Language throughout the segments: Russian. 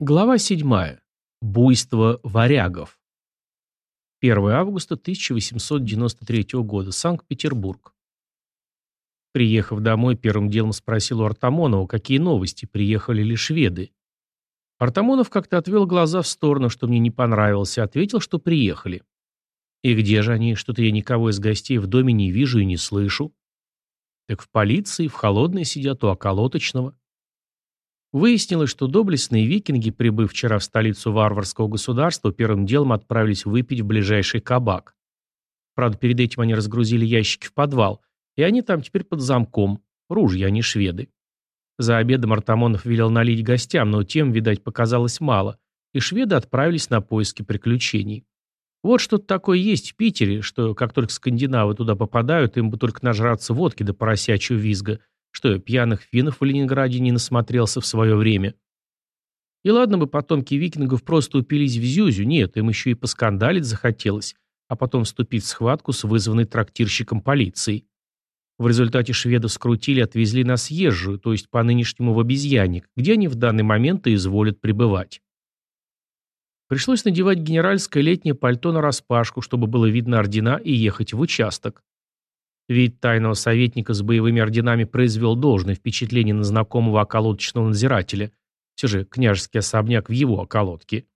Глава 7. Буйство варягов. 1 августа 1893 года. Санкт-Петербург. Приехав домой, первым делом спросил у Артамонова, какие новости, приехали ли шведы. Артамонов как-то отвел глаза в сторону, что мне не понравилось, и ответил, что приехали. И где же они? Что-то я никого из гостей в доме не вижу и не слышу. Так в полиции, в холодной сидят у околоточного. Выяснилось, что доблестные викинги, прибыв вчера в столицу варварского государства, первым делом отправились выпить в ближайший кабак. Правда, перед этим они разгрузили ящики в подвал, и они там теперь под замком. Ружья, они шведы. За обедом Артамонов велел налить гостям, но тем, видать, показалось мало, и шведы отправились на поиски приключений. Вот что-то такое есть в Питере, что как только скандинавы туда попадают, им бы только нажраться водки до поросячьего визга – что я пьяных финнов в Ленинграде не насмотрелся в свое время. И ладно бы потомки викингов просто упились в Зюзю, нет, им еще и поскандалить захотелось, а потом вступить в схватку с вызванной трактирщиком полицией. В результате шведов скрутили отвезли на съезжую, то есть по-нынешнему в обезьянник, где они в данный момент и изволят пребывать. Пришлось надевать генеральское летнее пальто на распашку, чтобы было видно ордена и ехать в участок. Вид тайного советника с боевыми орденами произвел должное впечатление на знакомого околоточного надзирателя. Все же княжеский особняк в его околотке.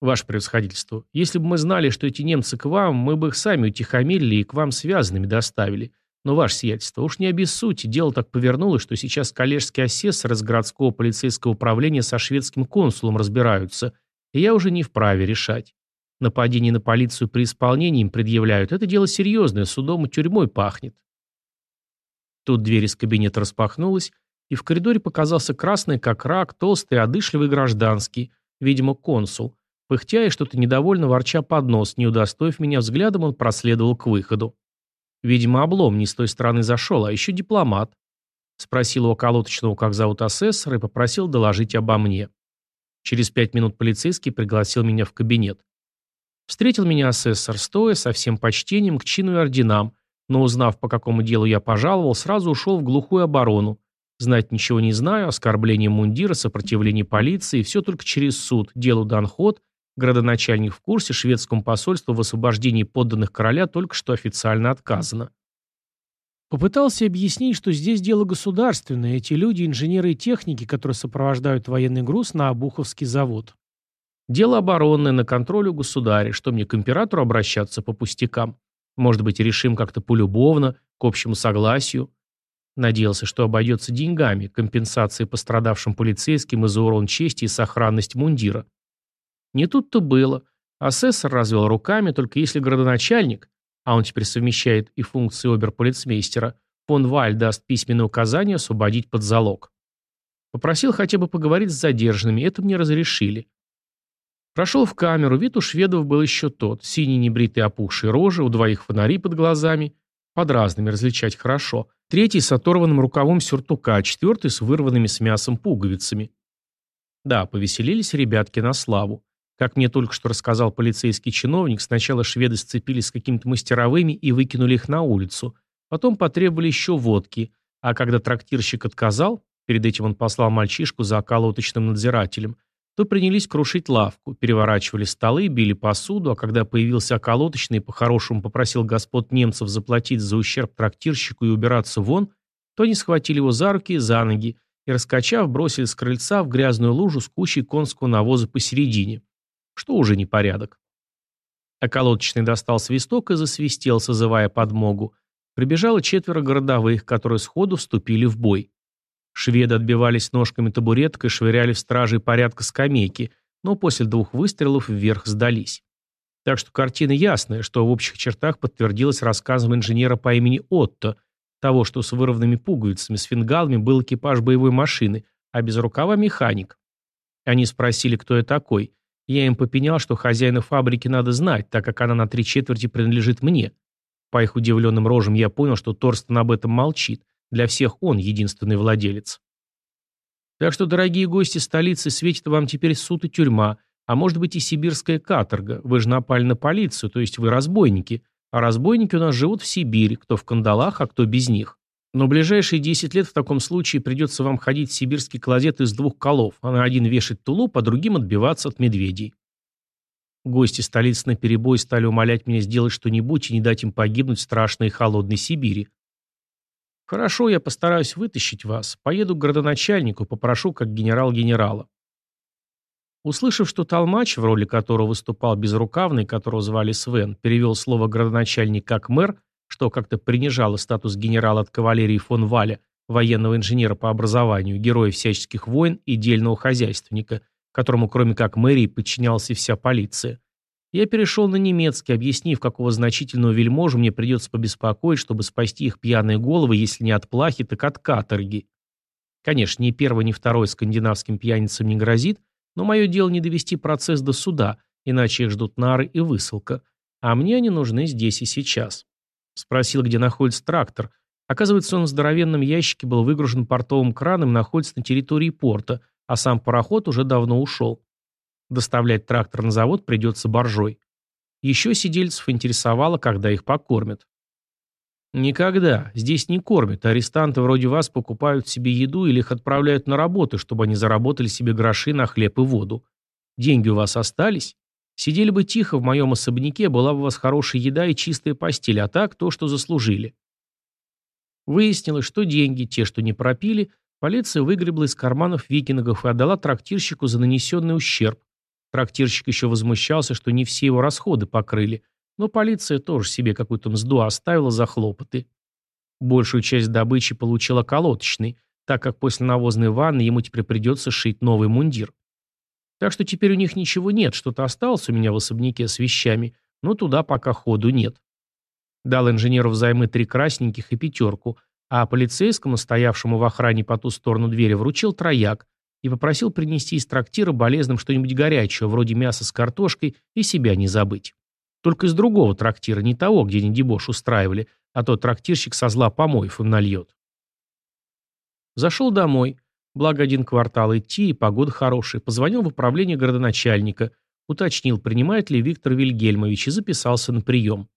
Ваше превосходительство, если бы мы знали, что эти немцы к вам, мы бы их сами утихомирили и к вам связанными доставили. Но, ваше сиятельство, уж не обессудьте, дело так повернулось, что сейчас коллежский асессор из городского полицейского управления со шведским консулом разбираются, и я уже не вправе решать. Нападение на полицию при исполнении им предъявляют. Это дело серьезное, судом и тюрьмой пахнет. Тут дверь из кабинета распахнулась, и в коридоре показался красный, как рак, толстый, одышливый гражданский, видимо, консул. Пыхтя и что-то недовольно ворча под нос, не удостоив меня взглядом, он проследовал к выходу. Видимо, облом не с той стороны зашел, а еще дипломат. Спросил у околоточного, как зовут асессора, и попросил доложить обо мне. Через пять минут полицейский пригласил меня в кабинет. Встретил меня асессор стоя, со всем почтением к чину и орденам, но узнав, по какому делу я пожаловал, сразу ушел в глухую оборону. Знать ничего не знаю, оскорбление мундира, сопротивление полиции, все только через суд, делу дан ход, градоначальник в курсе, шведскому посольству в освобождении подданных короля только что официально отказано. Попытался объяснить, что здесь дело государственное, эти люди – инженеры и техники, которые сопровождают военный груз на Обуховский завод. Дело оборонное, на контроль у государя, что мне к императору обращаться по пустякам. Может быть, решим как-то полюбовно, к общему согласию. Надеялся, что обойдется деньгами, компенсацией пострадавшим полицейским из-за урон чести и сохранность мундира. Не тут-то было. Асессор развел руками, только если градоначальник, а он теперь совмещает и функции оберполицмейстера, фон Валь даст письменное указание освободить под залог. Попросил хотя бы поговорить с задержанными, это мне разрешили. Прошел в камеру, вид у шведов был еще тот. Синий небритый опухший рожи, у двоих фонари под глазами. Под разными различать хорошо. Третий с оторванным рукавом сюртука, четвертый с вырванными с мясом пуговицами. Да, повеселились ребятки на славу. Как мне только что рассказал полицейский чиновник, сначала шведы сцепились с какими-то мастеровыми и выкинули их на улицу. Потом потребовали еще водки. А когда трактирщик отказал, перед этим он послал мальчишку за околоточным надзирателем, то принялись крушить лавку, переворачивали столы, били посуду, а когда появился околоточный и по-хорошему попросил господ немцев заплатить за ущерб трактирщику и убираться вон, то они схватили его за руки и за ноги и, раскачав, бросили с крыльца в грязную лужу с кучей конского навоза посередине. Что уже непорядок. Околоточный достал свисток и засвистел, созывая подмогу. Прибежало четверо городовых, которые сходу вступили в бой. Шведы отбивались ножками табуреток и швыряли в стражей порядка скамейки, но после двух выстрелов вверх сдались. Так что картина ясная, что в общих чертах подтвердилась рассказом инженера по имени Отто, того, что с вырванными пуговицами, с фингалами был экипаж боевой машины, а без рукава механик. Они спросили, кто я такой. Я им попенял, что хозяина фабрики надо знать, так как она на три четверти принадлежит мне. По их удивленным рожам я понял, что Торстен об этом молчит, для всех он единственный владелец. Так что, дорогие гости столицы, светит вам теперь суд и тюрьма, а может быть и сибирская каторга. Вы же напали на полицию, то есть вы разбойники. А разбойники у нас живут в Сибири, кто в кандалах, а кто без них. Но ближайшие 10 лет в таком случае придется вам ходить в сибирский клозет из двух колов, а на один вешать тулуп, а другим отбиваться от медведей. Гости столицы на перебой стали умолять меня сделать что-нибудь и не дать им погибнуть в страшной и холодной Сибири. Хорошо, я постараюсь вытащить вас. Поеду к градоначальнику, попрошу как генерал генерала. Услышав, что толмач, в роли которого выступал безрукавный, которого звали Свен, перевел слово «градоначальник» как «мэр», что как-то принижало статус генерала от кавалерии фон Валя, военного инженера по образованию, героя всяческих войн и дельного хозяйственника, которому кроме как мэрии подчинялась и вся полиция. Я перешел на немецкий, объяснив, какого значительного вельможу мне придется побеспокоить, чтобы спасти их пьяные головы, если не от плахи, так от каторги. Конечно, ни первый, ни второй скандинавским пьяницам не грозит, но мое дело не довести процесс до суда, иначе их ждут нары и высылка. А мне они нужны здесь и сейчас. Спросил, где находится трактор. Оказывается, он в здоровенном ящике был выгружен портовым краном и находится на территории порта, а сам пароход уже давно ушел. Доставлять трактор на завод придется боржой. Еще сидельцев интересовало, когда их покормят. Никогда. Здесь не кормят. Арестанты вроде вас покупают себе еду или их отправляют на работу, чтобы они заработали себе гроши на хлеб и воду. Деньги у вас остались? Сидели бы тихо в моем особняке, была бы у вас хорошая еда и чистая постель, а так то, что заслужили. Выяснилось, что деньги, те, что не пропили, полиция выгребла из карманов викингов и отдала трактирщику за нанесенный ущерб. Трактирщик еще возмущался, что не все его расходы покрыли, но полиция тоже себе какую-то мзду оставила за хлопоты. Большую часть добычи получила колоточный, так как после навозной ванны ему теперь придется шить новый мундир. Так что теперь у них ничего нет, что-то осталось у меня в особняке с вещами, но туда пока ходу нет. Дал инженеру взаймы три красненьких и пятерку, а полицейскому, стоявшему в охране по ту сторону двери, вручил трояк и попросил принести из трактира болезным что-нибудь горячее, вроде мяса с картошкой, и себя не забыть. Только из другого трактира, не того, где они дебош устраивали, а то трактирщик со зла помоев им нальет. Зашел домой, Благо один квартал идти, и погода хорошая. Позвонил в управление городоначальника, уточнил, принимает ли Виктор Вильгельмович, и записался на прием.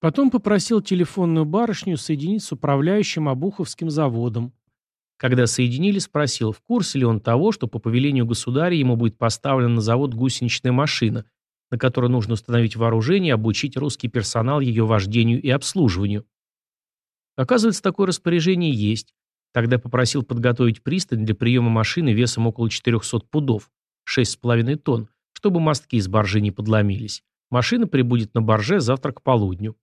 Потом попросил телефонную барышню соединить с управляющим Обуховским заводом. Когда соединили, спросил, в курсе ли он того, что по повелению государя ему будет поставлена на завод гусеничная машина, на которой нужно установить вооружение и обучить русский персонал ее вождению и обслуживанию. Оказывается, такое распоряжение есть, Тогда попросил подготовить пристань для приема машины весом около 400 пудов, 6,5 тонн, чтобы мостки с баржи не подломились. Машина прибудет на барже завтра к полудню.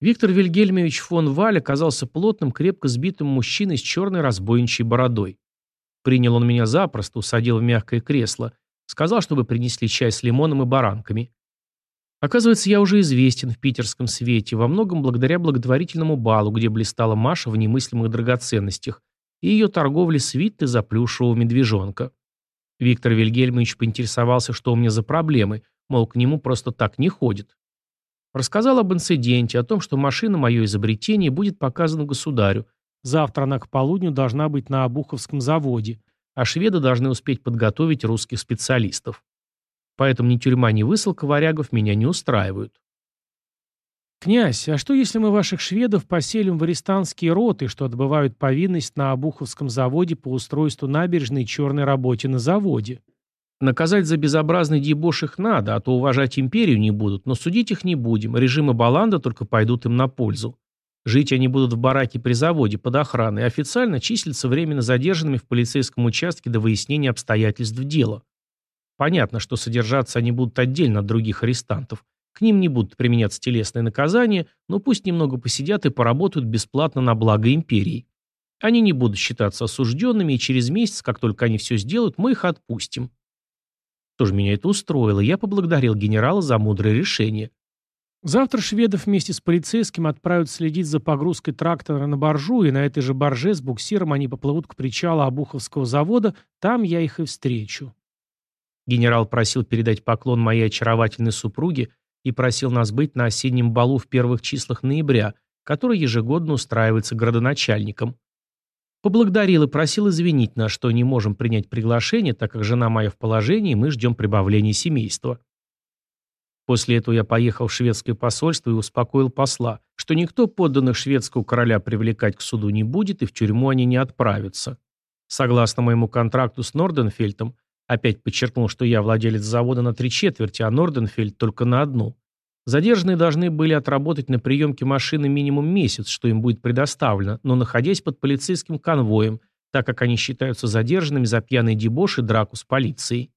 Виктор Вильгельмович фон Валь оказался плотным, крепко сбитым мужчиной с черной разбойничьей бородой. Принял он меня запросто, усадил в мягкое кресло, сказал, чтобы принесли чай с лимоном и баранками. Оказывается, я уже известен в питерском свете, во многом благодаря благотворительному балу, где блистала Маша в немыслимых драгоценностях, и ее торговле свиты за плюшевого медвежонка. Виктор Вильгельмович поинтересовался, что у меня за проблемы, мол, к нему просто так не ходит. Рассказал об инциденте, о том, что машина мое изобретение будет показана государю. Завтра она к полудню должна быть на Обуховском заводе, а шведы должны успеть подготовить русских специалистов. Поэтому ни тюрьма, ни высылка варягов меня не устраивают. «Князь, а что, если мы ваших шведов поселим в арестантские роты, что отбывают повинность на Обуховском заводе по устройству набережной черной работе на заводе?» Наказать за безобразный дебош их надо, а то уважать империю не будут, но судить их не будем, режимы Баланда только пойдут им на пользу. Жить они будут в бараке при заводе под охраной, официально числятся временно задержанными в полицейском участке до выяснения обстоятельств дела. Понятно, что содержаться они будут отдельно от других арестантов. К ним не будут применяться телесные наказания, но пусть немного посидят и поработают бесплатно на благо империи. Они не будут считаться осужденными, и через месяц, как только они все сделают, мы их отпустим. Тоже меня это устроило, я поблагодарил генерала за мудрое решение. Завтра шведов вместе с полицейским отправят следить за погрузкой трактора на баржу, и на этой же барже с буксиром они поплывут к причалу Обуховского завода, там я их и встречу. Генерал просил передать поклон моей очаровательной супруге и просил нас быть на осеннем балу в первых числах ноября, который ежегодно устраивается градоначальником. Поблагодарил и просил извинить нас, что не можем принять приглашение, так как жена моя в положении, мы ждем прибавления семейства. После этого я поехал в шведское посольство и успокоил посла, что никто подданных шведского короля привлекать к суду не будет и в тюрьму они не отправятся. Согласно моему контракту с Норденфельдом, опять подчеркнул, что я владелец завода на три четверти, а Норденфельд только на одну. Задержанные должны были отработать на приемке машины минимум месяц, что им будет предоставлено, но находясь под полицейским конвоем, так как они считаются задержанными за пьяный дебош и драку с полицией.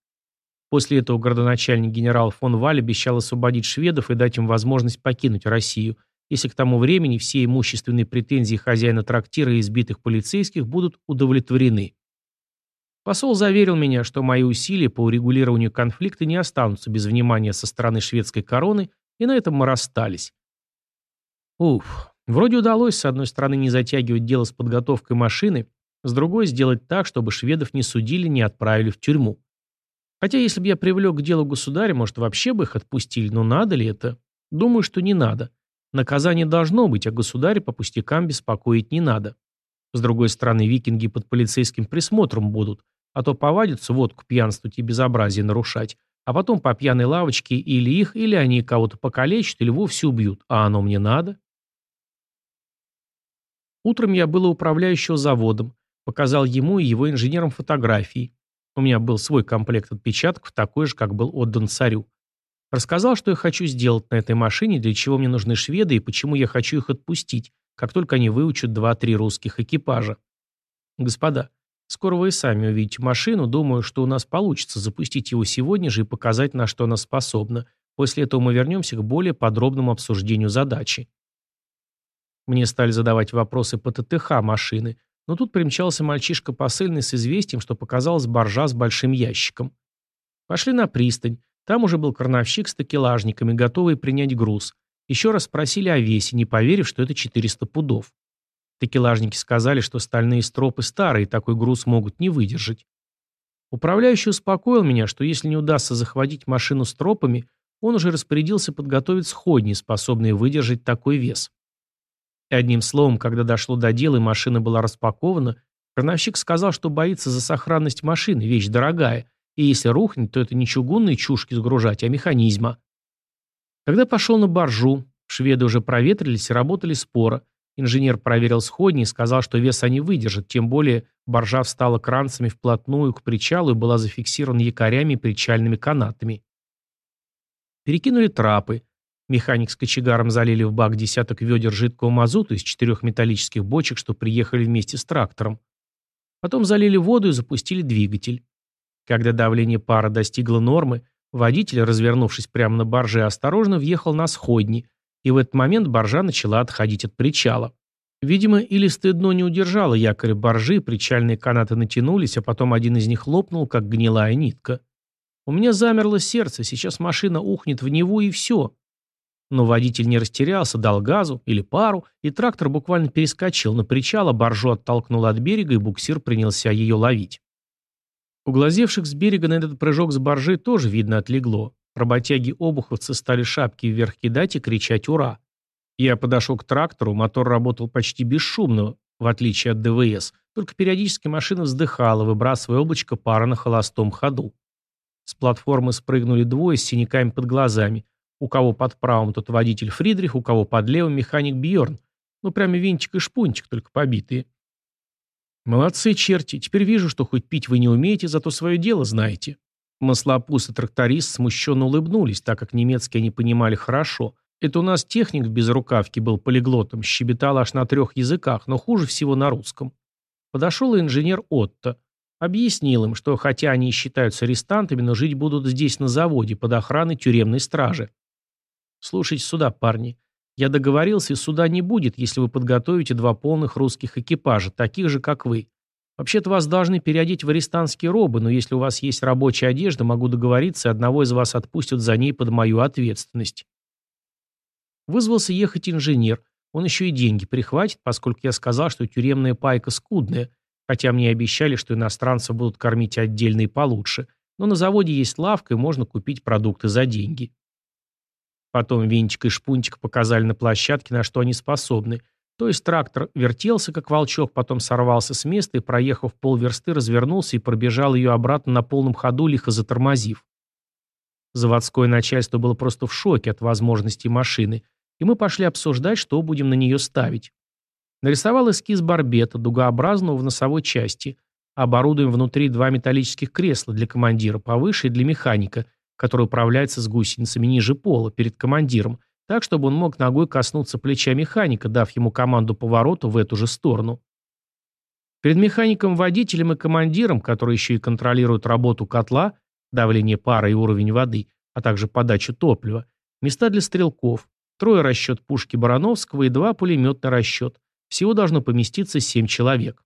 После этого городоначальник генерал фон Валь обещал освободить шведов и дать им возможность покинуть Россию, если к тому времени все имущественные претензии хозяина трактира и избитых полицейских будут удовлетворены. Посол заверил меня, что мои усилия по урегулированию конфликта не останутся без внимания со стороны шведской короны, и на этом мы расстались. Уф, вроде удалось, с одной стороны, не затягивать дело с подготовкой машины, с другой сделать так, чтобы шведов не судили, не отправили в тюрьму. Хотя если бы я привлек к делу государя, может, вообще бы их отпустили, но надо ли это? Думаю, что не надо. Наказание должно быть, а государя по пустякам беспокоить не надо. С другой стороны, викинги под полицейским присмотром будут, а то повадятся водку пьянствовать и безобразие нарушать, а потом по пьяной лавочке или их, или они кого-то покалечат, или вовсе убьют. А оно мне надо? Утром я был управляющего заводом, показал ему и его инженерам фотографии. У меня был свой комплект отпечатков, такой же, как был отдан царю. Рассказал, что я хочу сделать на этой машине, для чего мне нужны шведы и почему я хочу их отпустить, как только они выучат два-три русских экипажа. Господа, скоро вы и сами увидите машину, думаю, что у нас получится запустить его сегодня же и показать, на что она способна. После этого мы вернемся к более подробному обсуждению задачи. Мне стали задавать вопросы по ТТХ машины, но тут примчался мальчишка посыльный с известием, что показалась боржа с большим ящиком. Пошли на пристань. Там уже был крановщик с такелажниками, готовый принять груз. Еще раз спросили о весе, не поверив, что это 400 пудов. Такелажники сказали, что стальные стропы старые, такой груз могут не выдержать. Управляющий успокоил меня, что если не удастся захватить машину с тропами, он уже распорядился подготовить сходни, способные выдержать такой вес. Одним словом, когда дошло до дела и машина была распакована, крановщик сказал, что боится за сохранность машины, вещь дорогая, и если рухнет, то это не чугунные чушки сгружать, а механизма. Когда пошел на боржу, шведы уже проветрились и работали споро. Инженер проверил сходни и сказал, что вес они выдержат, тем более боржа встала кранцами вплотную к причалу и была зафиксирована якорями и причальными канатами. Перекинули трапы. Механик с кочегаром залили в бак десяток ведер жидкого мазута из четырех металлических бочек, что приехали вместе с трактором. Потом залили воду и запустили двигатель. Когда давление пара достигло нормы, водитель, развернувшись прямо на барже, осторожно въехал на сходни, и в этот момент баржа начала отходить от причала. Видимо, илистое дно не удержало якоря баржи, причальные канаты натянулись, а потом один из них лопнул, как гнилая нитка. У меня замерло сердце, сейчас машина ухнет в него и все. Но водитель не растерялся, дал газу или пару, и трактор буквально перескочил на причал, а баржу оттолкнул от берега, и буксир принялся ее ловить. У глазевших с берега на этот прыжок с баржи тоже, видно, отлегло. Работяги-обуховцы стали шапки вверх кидать и кричать «Ура!». Я подошел к трактору, мотор работал почти бесшумно, в отличие от ДВС, только периодически машина вздыхала, выбрасывая облачко пара на холостом ходу. С платформы спрыгнули двое с синяками под глазами, у кого под правым тот водитель Фридрих, у кого под левым механик Бьорн. Ну, прямо винтик и шпунтик, только побитые. Молодцы, черти. Теперь вижу, что хоть пить вы не умеете, зато свое дело знаете. Маслопус и тракторист смущенно улыбнулись, так как немецкий они понимали хорошо. Это у нас техник в безрукавке был полиглотом, щебетал аж на трех языках, но хуже всего на русском. Подошел и инженер Отто. Объяснил им, что хотя они и считаются арестантами, но жить будут здесь на заводе под охраной тюремной стражи. Слушайте сюда, парни. Я договорился, суда не будет, если вы подготовите два полных русских экипажа, таких же, как вы. Вообще-то вас должны переодеть в арестантские робы, но если у вас есть рабочая одежда, могу договориться, и одного из вас отпустят за ней под мою ответственность. Вызвался ехать инженер. Он еще и деньги прихватит, поскольку я сказал, что тюремная пайка скудная, хотя мне обещали, что иностранцев будут кормить отдельно и получше. Но на заводе есть лавка, и можно купить продукты за деньги. Потом Винтик и Шпунтик показали на площадке, на что они способны. То есть трактор вертелся, как волчок, потом сорвался с места и, проехав полверсты, развернулся и пробежал ее обратно на полном ходу, лихо затормозив. Заводское начальство было просто в шоке от возможностей машины, и мы пошли обсуждать, что будем на нее ставить. Нарисовал эскиз барбета, дугообразного в носовой части. Оборудуем внутри два металлических кресла для командира повыше и для механика, который управляется с гусеницами ниже пола, перед командиром, так, чтобы он мог ногой коснуться плеча механика, дав ему команду повороту в эту же сторону. Перед механиком-водителем и командиром, который еще и контролирует работу котла, давление пара и уровень воды, а также подачу топлива, места для стрелков, трое расчет пушки Барановского и два пулеметный расчет. Всего должно поместиться 7 человек.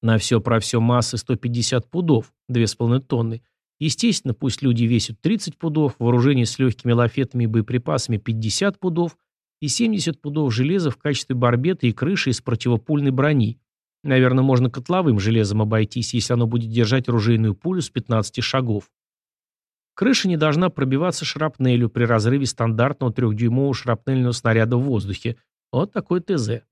На все про все массы 150 пудов, 2,5 тонны. Естественно, пусть люди весят 30 пудов, вооружение с легкими лафетами и боеприпасами 50 пудов и 70 пудов железа в качестве барбета и крыши из противопульной брони. Наверное, можно котловым железом обойтись, если оно будет держать ружейную пулю с 15 шагов. Крыша не должна пробиваться шрапнелью при разрыве стандартного трехдюймового шрапнельного снаряда в воздухе. Вот такой ТЗ.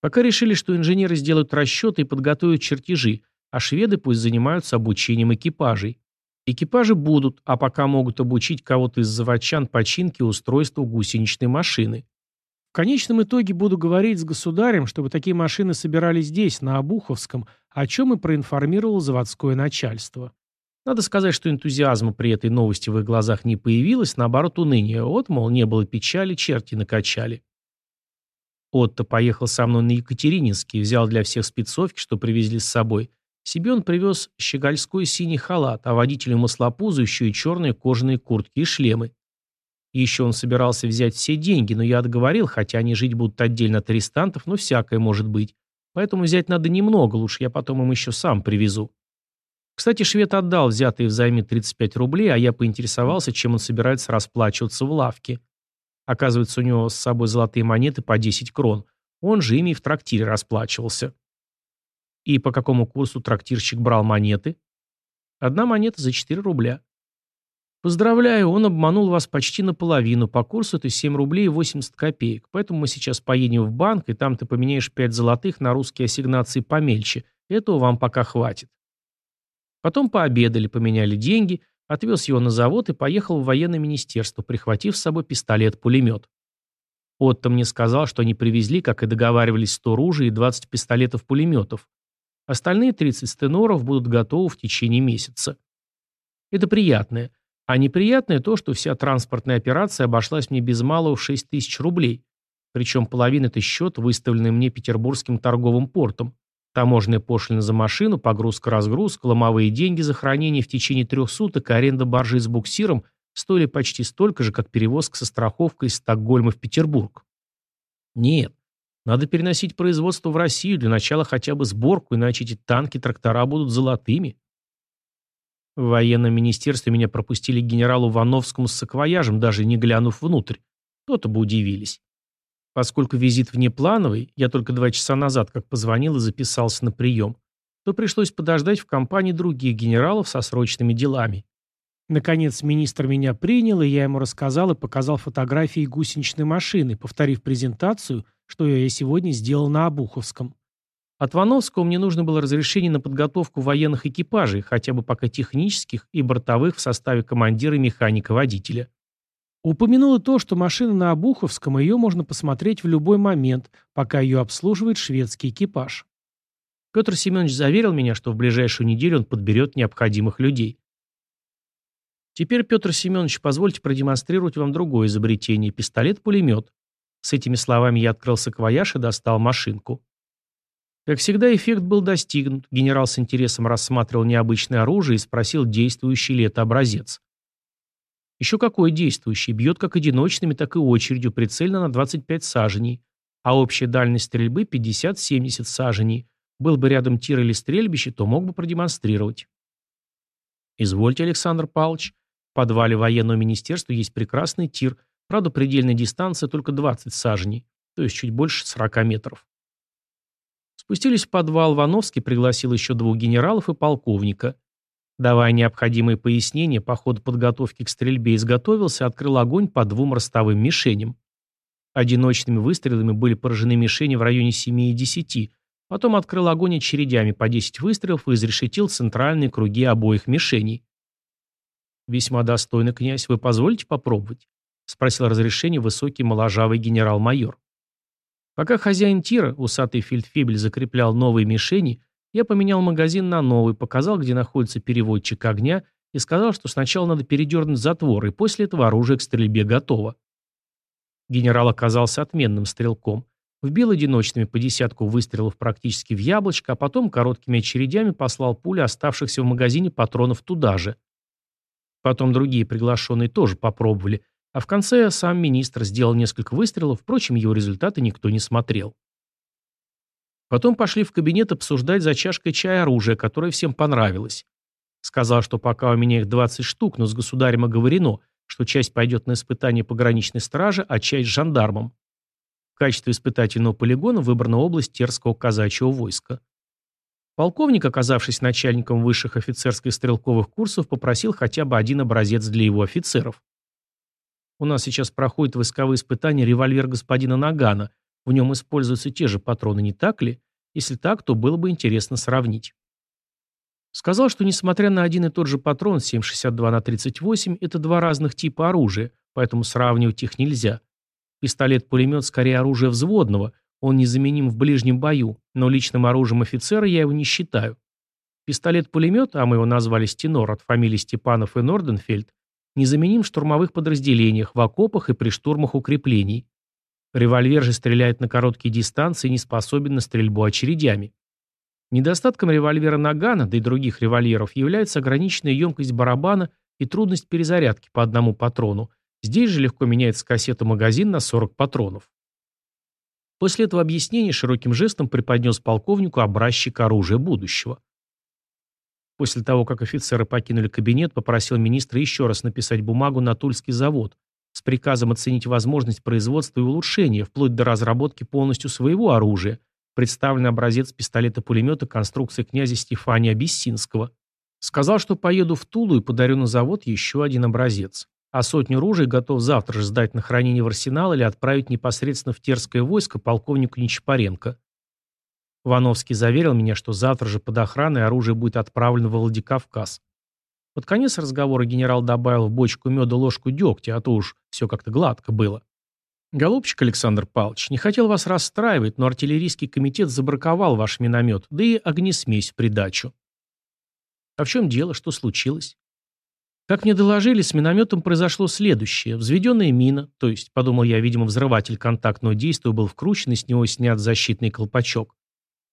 Пока решили, что инженеры сделают расчеты и подготовят чертежи, а шведы пусть занимаются обучением экипажей. Экипажи будут, а пока могут обучить кого-то из заводчан починке устройству гусеничной машины. В конечном итоге буду говорить с государем, чтобы такие машины собирали здесь, на Обуховском, о чем и проинформировал заводское начальство. Надо сказать, что энтузиазма при этой новости в их глазах не появилось, наоборот, уныние. Вот, мол, не было печали, черти накачали. Отто поехал со мной на Екатерининский, взял для всех спецовки, что привезли с собой. Себе он привез щегольской синий халат, а водителю маслопузу еще и черные кожаные куртки и шлемы. еще он собирался взять все деньги, но я отговорил, хотя они жить будут отдельно от арестантов, но всякое может быть. Поэтому взять надо немного, лучше я потом им еще сам привезу. Кстати, швед отдал взятые взаймы 35 рублей, а я поинтересовался, чем он собирается расплачиваться в лавке. Оказывается, у него с собой золотые монеты по 10 крон. Он же ими в трактире расплачивался. И по какому курсу трактирщик брал монеты? Одна монета за 4 рубля. Поздравляю, он обманул вас почти наполовину. По курсу это 7 рублей и 80 копеек. Поэтому мы сейчас поедем в банк, и там ты поменяешь 5 золотых на русские ассигнации помельче. Этого вам пока хватит. Потом пообедали, поменяли деньги, отвез его на завод и поехал в военное министерство, прихватив с собой пистолет-пулемет. Отто мне сказал, что они привезли, как и договаривались, 100 ружей и 20 пистолетов-пулеметов. Остальные 30 стеноров будут готовы в течение месяца. Это приятное. А неприятное то, что вся транспортная операция обошлась мне без малого в 6 тысяч рублей. Причем половина это счет, выставленный мне Петербургским торговым портом. Таможенная пошлина за машину, погрузка-разгрузка, ломовые деньги за хранение в течение трех суток и аренда баржи с буксиром стоили почти столько же, как перевозка со страховкой из Стокгольма в Петербург. Нет, надо переносить производство в Россию, для начала хотя бы сборку, иначе эти танки-трактора будут золотыми. В военном министерстве меня пропустили к генералу Вановскому с саквояжем, даже не глянув внутрь. То-то бы удивились. Поскольку визит внеплановый, я только два часа назад как позвонил и записался на прием, то пришлось подождать в компании других генералов со срочными делами. Наконец министр меня принял, и я ему рассказал и показал фотографии гусеничной машины, повторив презентацию – что я сегодня сделал на Обуховском. От Вановского мне нужно было разрешение на подготовку военных экипажей, хотя бы пока технических и бортовых в составе командира и механика-водителя. Упомянул и то, что машина на Обуховском, ее можно посмотреть в любой момент, пока ее обслуживает шведский экипаж. Петр Семенович заверил меня, что в ближайшую неделю он подберет необходимых людей. Теперь, Петр Семенович, позвольте продемонстрировать вам другое изобретение – пистолет-пулемет. С этими словами я открыл саквояж и достал машинку. Как всегда, эффект был достигнут. Генерал с интересом рассматривал необычное оружие и спросил, действующий ли это образец. Еще какой действующий, бьет как одиночными, так и очередью, прицельно на 25 саженей, а общая дальность стрельбы 50-70 саженей. Был бы рядом тир или стрельбище, то мог бы продемонстрировать. Извольте, Александр Павлович, в подвале военного министерства есть прекрасный тир – Правда, предельная дистанция только 20 саженей, то есть чуть больше 40 метров. Спустились в подвал, Вановский пригласил еще двух генералов и полковника. Давая необходимые пояснения по ходу подготовки к стрельбе, изготовился, открыл огонь по двум ростовым мишеням. Одиночными выстрелами были поражены мишени в районе 7 и 10, потом открыл огонь очередями по 10 выстрелов и изрешетил центральные круги обоих мишеней. «Весьма достойно, князь. Вы позволите попробовать?» — спросил разрешение высокий моложавый генерал-майор. Пока хозяин тира, усатый фельдфебель, закреплял новые мишени, я поменял магазин на новый, показал, где находится переводчик огня, и сказал, что сначала надо передернуть затвор, и после этого оружие к стрельбе готово. Генерал оказался отменным стрелком. Вбил одиночными по десятку выстрелов практически в яблочко, а потом короткими очередями послал пули оставшихся в магазине патронов туда же. Потом другие приглашенные тоже попробовали, а в конце сам министр сделал несколько выстрелов, впрочем, его результаты никто не смотрел. Потом пошли в кабинет обсуждать за чашкой чая оружие, которое всем понравилось. Сказал, что пока у меня их 20 штук, но с государем оговорено, что часть пойдет на испытание пограничной стражи, а часть с жандармом. В качестве испытательного полигона выбрана область Терского казачьего войска. Полковник, оказавшись начальником высших офицерских стрелковых курсов, попросил хотя бы один образец для его офицеров. У нас сейчас проходит войсковые испытания револьвер господина Нагана. В нем используются те же патроны, не так ли? Если так, то было бы интересно сравнить. Сказал, что несмотря на один и тот же патрон 7,62 на 38, это два разных типа оружия, поэтому сравнивать их нельзя. Пистолет-пулемет скорее оружие взводного, он незаменим в ближнем бою, но личным оружием офицера я его не считаю. Пистолет-пулемет, а мы его назвали Стенор от фамилии Степанов и Норденфельд, незаменим в штурмовых подразделениях, в окопах и при штурмах укреплений. Револьвер же стреляет на короткие дистанции и не способен на стрельбу очередями. Недостатком револьвера Нагана, да и других револьверов, является ограниченная емкость барабана и трудность перезарядки по одному патрону. Здесь же легко меняется кассета магазин на 40 патронов. После этого объяснения широким жестом преподнес полковнику образчик оружия будущего. После того, как офицеры покинули кабинет, попросил министра еще раз написать бумагу на Тульский завод с приказом оценить возможность производства и улучшения, вплоть до разработки полностью своего оружия. Представлен образец пистолета-пулемета конструкции князя Стефания Абиссинского. Сказал, что поеду в Тулу и подарю на завод еще один образец. А сотню ружей готов завтра же сдать на хранение в арсенал или отправить непосредственно в Терское войско полковнику Нечапаренко. Вановский заверил меня, что завтра же под охраной оружие будет отправлено в Владикавказ. Под конец разговора генерал добавил в бочку меда ложку дегтя, а то уж все как-то гладко было. «Голубчик Александр Павлович, не хотел вас расстраивать, но артиллерийский комитет забраковал ваш миномет, да и огнесмесь в придачу». «А в чем дело? Что случилось?» Как мне доложили, с минометом произошло следующее. Взведенная мина, то есть, подумал я, видимо, взрыватель контактного действия был вкручен и с него снят защитный колпачок,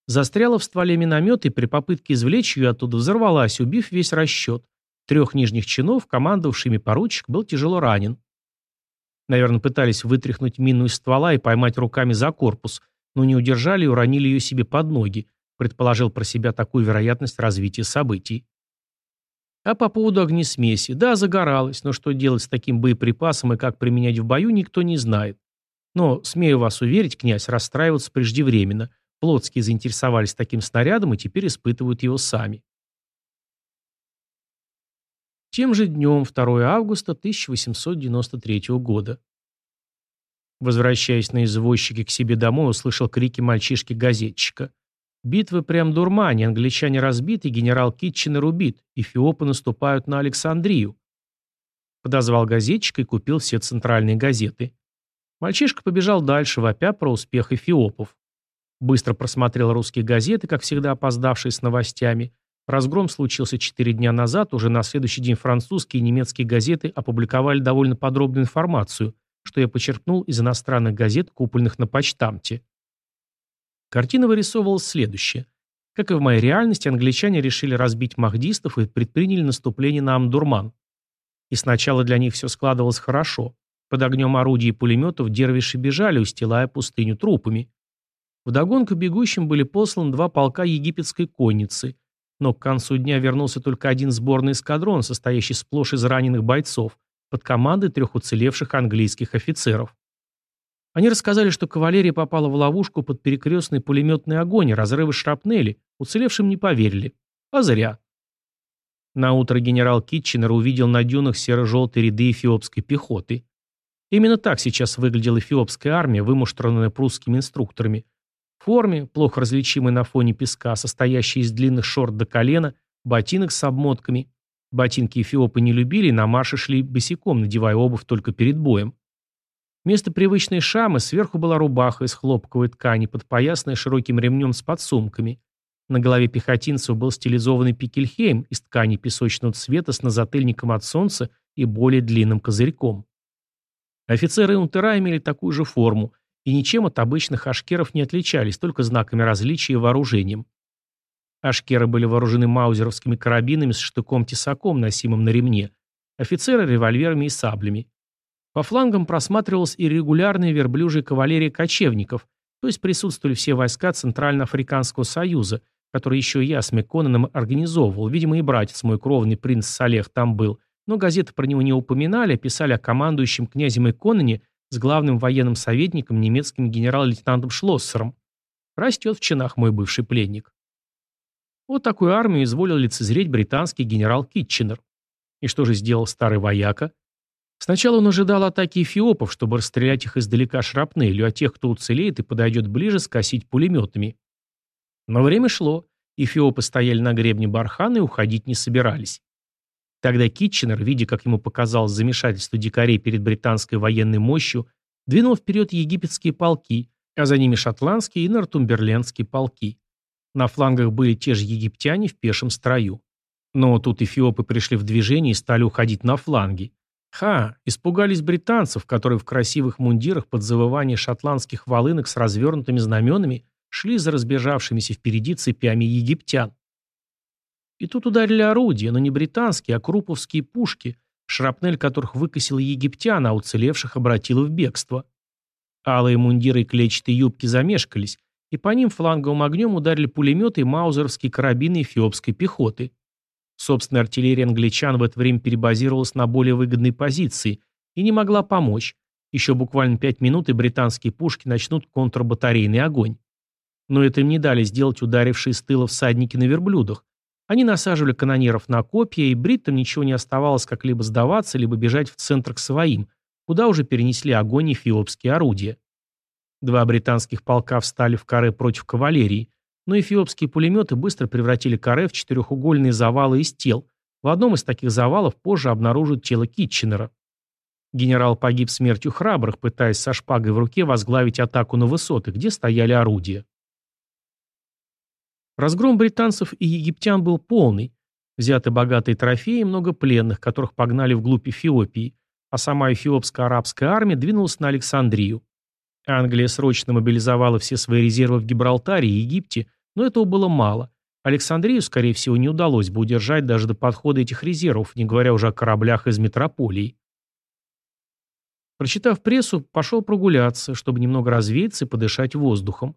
Застряла в стволе миномета и при попытке извлечь ее оттуда взорвалась, убив весь расчет. Трех нижних чинов, командовавшими поручик, был тяжело ранен. Наверное, пытались вытряхнуть мину из ствола и поймать руками за корпус, но не удержали и уронили ее себе под ноги, предположил про себя такую вероятность развития событий. А по поводу огнесмеси, да, загоралась, но что делать с таким боеприпасом и как применять в бою, никто не знает. Но, смею вас уверить, князь, расстраиваться преждевременно. Плотские заинтересовались таким снарядом и теперь испытывают его сами. Тем же днем, 2 августа 1893 года. Возвращаясь на извозчике к себе домой, услышал крики мальчишки-газетчика. Битвы прям дурмани, англичане разбиты, генерал Китченер убит, эфиопы наступают на Александрию. Подозвал газетчика и купил все центральные газеты. Мальчишка побежал дальше, вопя про успех эфиопов. Быстро просмотрел русские газеты, как всегда опоздавшие с новостями. Разгром случился четыре дня назад, уже на следующий день французские и немецкие газеты опубликовали довольно подробную информацию, что я почерпнул из иностранных газет, купленных на почтамте. Картина вырисовывалась следующая. Как и в моей реальности, англичане решили разбить махдистов и предприняли наступление на Амдурман. И сначала для них все складывалось хорошо. Под огнем орудий и пулеметов дервиши бежали, устилая пустыню трупами. Вдогонку бегущим были посланы два полка египетской конницы, но к концу дня вернулся только один сборный эскадрон, состоящий сплошь из раненых бойцов, под командой трех уцелевших английских офицеров. Они рассказали, что кавалерия попала в ловушку под перекрестный пулеметный огонь и разрывы шрапнели, уцелевшим не поверили. А зря. На утро генерал Китченер увидел на дюнах серо-желтые ряды эфиопской пехоты. Именно так сейчас выглядела эфиопская армия, вымуштрованная прусскими инструкторами, форме, плохо различимой на фоне песка, состоящей из длинных шорт до колена, ботинок с обмотками, Ботинки эфиопы не любили на марше шли босиком, надевая обувь только перед боем. Вместо привычной шамы сверху была рубаха из хлопковой ткани, подпоясанная широким ремнем с подсумками. На голове пехотинцев был стилизованный пикельхейм из ткани песочного цвета с назатыльником от солнца и более длинным козырьком. Офицеры унтера имели такую же форму и ничем от обычных ашкеров не отличались, только знаками различия и вооружением. Ашкеры были вооружены маузеровскими карабинами с штыком-тесаком, носимым на ремне, офицеры – револьверами и саблями. По флангам просматривалась и регулярная верблюжья кавалерия кочевников, то есть присутствовали все войска Центральноафриканского союза, который еще я с Меконаном организовывал, видимо, и братец мой кровный принц Салех там был, но газеты про него не упоминали, а писали о командующем князем Иконане с главным военным советником немецким генерал-лейтенантом Шлоссером. Растет в чинах мой бывший пленник. Вот такую армию изволил лицезреть британский генерал Китченер. И что же сделал старый вояка? Сначала он ожидал атаки эфиопов, чтобы расстрелять их издалека шрапнелью, а тех, кто уцелеет и подойдет ближе, скосить пулеметами. Но время шло, эфиопы стояли на гребне бархана и уходить не собирались. Тогда Китченер, видя, как ему показалось замешательство дикарей перед британской военной мощью, двинул вперед египетские полки, а за ними шотландские и нортумберлендские полки. На флангах были те же египтяне в пешем строю. Но тут эфиопы пришли в движение и стали уходить на фланги. Ха, испугались британцев, которые в красивых мундирах под завывание шотландских волынок с развернутыми знаменами шли за разбежавшимися впереди цепями египтян. И тут ударили орудия, но не британские, а круповские пушки, шрапнель которых выкосила египтян, а уцелевших обратила в бегство. Алые мундиры и клетчатые юбки замешкались, и по ним фланговым огнем ударили пулеметы и маузеровские карабины эфиопской пехоты. Собственная артиллерия англичан в это время перебазировалась на более выгодные позиции и не могла помочь. Еще буквально пять минут, и британские пушки начнут контрбатарейный огонь. Но это им не дали сделать ударившие с тыла всадники на верблюдах. Они насаживали канонеров на копья, и бриттам ничего не оставалось, как либо сдаваться, либо бежать в центр к своим, куда уже перенесли огонь эфиопские орудия. Два британских полка встали в каре против кавалерии, но эфиопские пулеметы быстро превратили каре в четырехугольные завалы из тел. В одном из таких завалов позже обнаружат тело Китченера. Генерал погиб смертью храбрых, пытаясь со шпагой в руке возглавить атаку на высоты, где стояли орудия. Разгром британцев и египтян был полный. Взяты богатые трофеи и много пленных, которых погнали вглубь Эфиопии, а сама эфиопско-арабская армия двинулась на Александрию. Англия срочно мобилизовала все свои резервы в Гибралтаре и Египте, но этого было мало. Александрию, скорее всего, не удалось бы удержать даже до подхода этих резервов, не говоря уже о кораблях из метрополии. Прочитав прессу, пошел прогуляться, чтобы немного развеяться и подышать воздухом.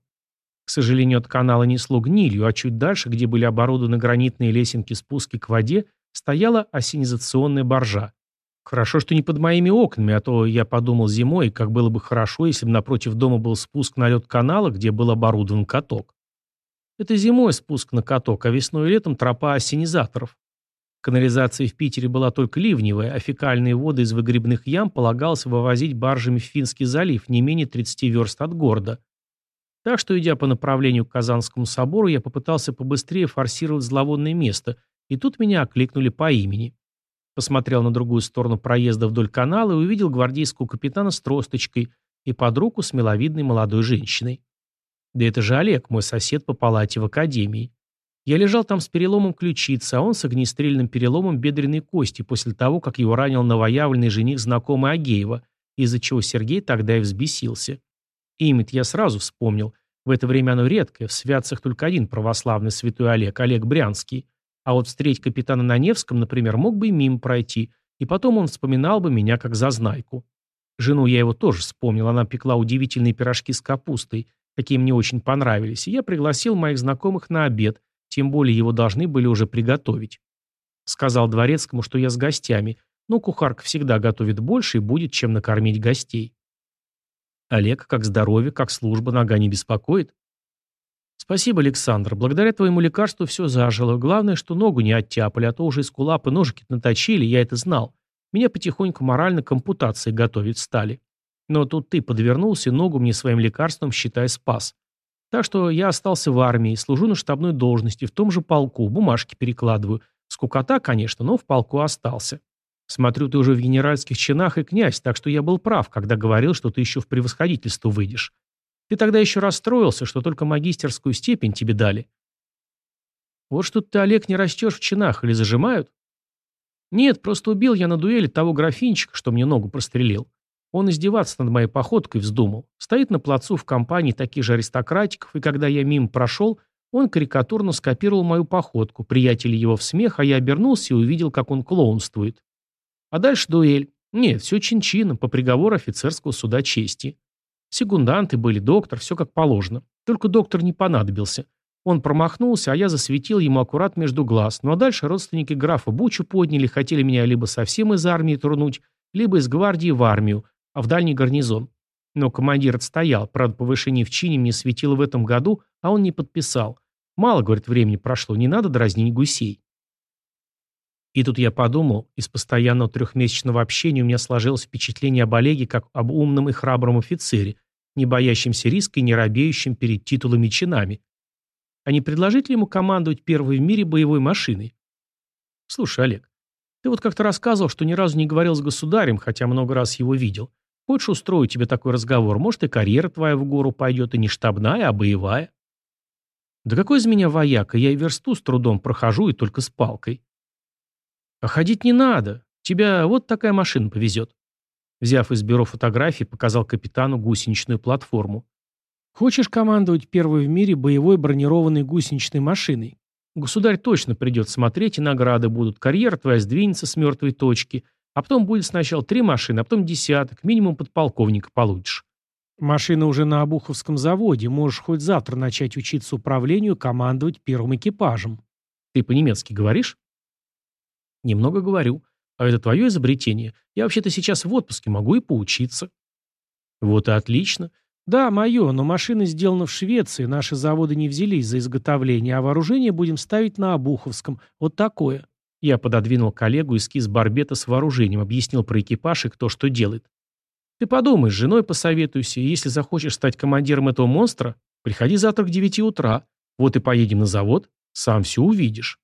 К сожалению, от канала несло гнилью, а чуть дальше, где были оборудованы гранитные лесенки спуски к воде, стояла осенизационная боржа. Хорошо, что не под моими окнами, а то я подумал зимой, как было бы хорошо, если бы напротив дома был спуск на лед канала, где был оборудован каток. Это зимой спуск на каток, а весной и летом тропа осенизаторов. Канализация в Питере была только ливневая, а фекальные воды из выгребных ям полагалось вывозить баржами в Финский залив, не менее 30 верст от города. Так что, идя по направлению к Казанскому собору, я попытался побыстрее форсировать зловонное место, и тут меня окликнули по имени. Посмотрел на другую сторону проезда вдоль канала и увидел гвардейского капитана с тросточкой и под руку с миловидной молодой женщиной. Да это же Олег, мой сосед по палате в академии. Я лежал там с переломом ключицы, а он с огнестрельным переломом бедренной кости после того, как его ранил новоявленный жених знакомый Агеева, из-за чего Сергей тогда и взбесился. Имя я сразу вспомнил. В это время оно редкое, в святцах только один православный святой Олег, Олег Брянский. А вот встретить капитана на Невском, например, мог бы и мимо пройти, и потом он вспоминал бы меня как зазнайку. Жену я его тоже вспомнил, она пекла удивительные пирожки с капустой, какие мне очень понравились, и я пригласил моих знакомых на обед, тем более его должны были уже приготовить. Сказал дворецкому, что я с гостями, но кухарка всегда готовит больше и будет, чем накормить гостей. Олег, как здоровье, как служба, нога не беспокоит? «Спасибо, Александр. Благодаря твоему лекарству все зажило. Главное, что ногу не оттяпали, а то уже из кулапы ножики наточили, я это знал. Меня потихоньку морально к ампутации готовить стали. Но тут ты подвернулся, ногу мне своим лекарством, считай, спас. Так что я остался в армии, служу на штабной должности, в том же полку, бумажки перекладываю. Скукота, конечно, но в полку остался. Смотрю, ты уже в генеральских чинах и князь, так что я был прав, когда говорил, что ты еще в превосходительство выйдешь. Ты тогда еще расстроился, что только магистерскую степень тебе дали. Вот что ты, Олег, не растешь в чинах или зажимают? Нет, просто убил я на дуэли того графинчика, что мне ногу прострелил. Он издеваться над моей походкой вздумал. Стоит на плацу в компании таких же аристократиков, и когда я мимо прошел, он карикатурно скопировал мою походку, приятели его в смех, а я обернулся и увидел, как он клоунствует. А дальше дуэль. Нет, все чин-чином, по приговору офицерского суда чести. Секунданты были, доктор, все как положено. Только доктор не понадобился. Он промахнулся, а я засветил ему аккурат между глаз. Ну а дальше родственники графа Бучу подняли, хотели меня либо совсем из армии турнуть, либо из гвардии в армию, а в дальний гарнизон. Но командир отстоял, правда, повышение в чине мне светило в этом году, а он не подписал. Мало, говорит, времени прошло, не надо дразнить гусей. И тут я подумал, из постоянного трехмесячного общения у меня сложилось впечатление об Олеге как об умном и храбром офицере, не боящемся риска и не робеющем перед титулами и чинами. А не предложить ли ему командовать первой в мире боевой машиной? Слушай, Олег, ты вот как-то рассказывал, что ни разу не говорил с государем, хотя много раз его видел. Хочешь, устрою тебе такой разговор? Может, и карьера твоя в гору пойдет, и не штабная, а боевая. Да какой из меня вояка? Я и версту с трудом прохожу, и только с палкой. А ходить не надо. Тебя вот такая машина повезет. Взяв из бюро фотографии, показал капитану гусеничную платформу. Хочешь командовать первой в мире боевой бронированной гусеничной машиной? Государь точно придет смотреть, и награды будут. Карьера твоя сдвинется с мертвой точки. А потом будет сначала три машины, а потом десяток. Минимум подполковника получишь. Машина уже на Обуховском заводе. Можешь хоть завтра начать учиться управлению, командовать первым экипажем. Ты по-немецки говоришь? Немного говорю. А это твое изобретение? Я вообще-то сейчас в отпуске, могу и поучиться. Вот и отлично. Да, мое, но машина сделана в Швеции, наши заводы не взялись за изготовление, а вооружение будем ставить на Обуховском. Вот такое. Я пододвинул коллегу эскиз барбета с вооружением, объяснил про экипаж и кто что делает. Ты подумай, с женой посоветуйся, и если захочешь стать командиром этого монстра, приходи завтра к девяти утра. Вот и поедем на завод, сам все увидишь.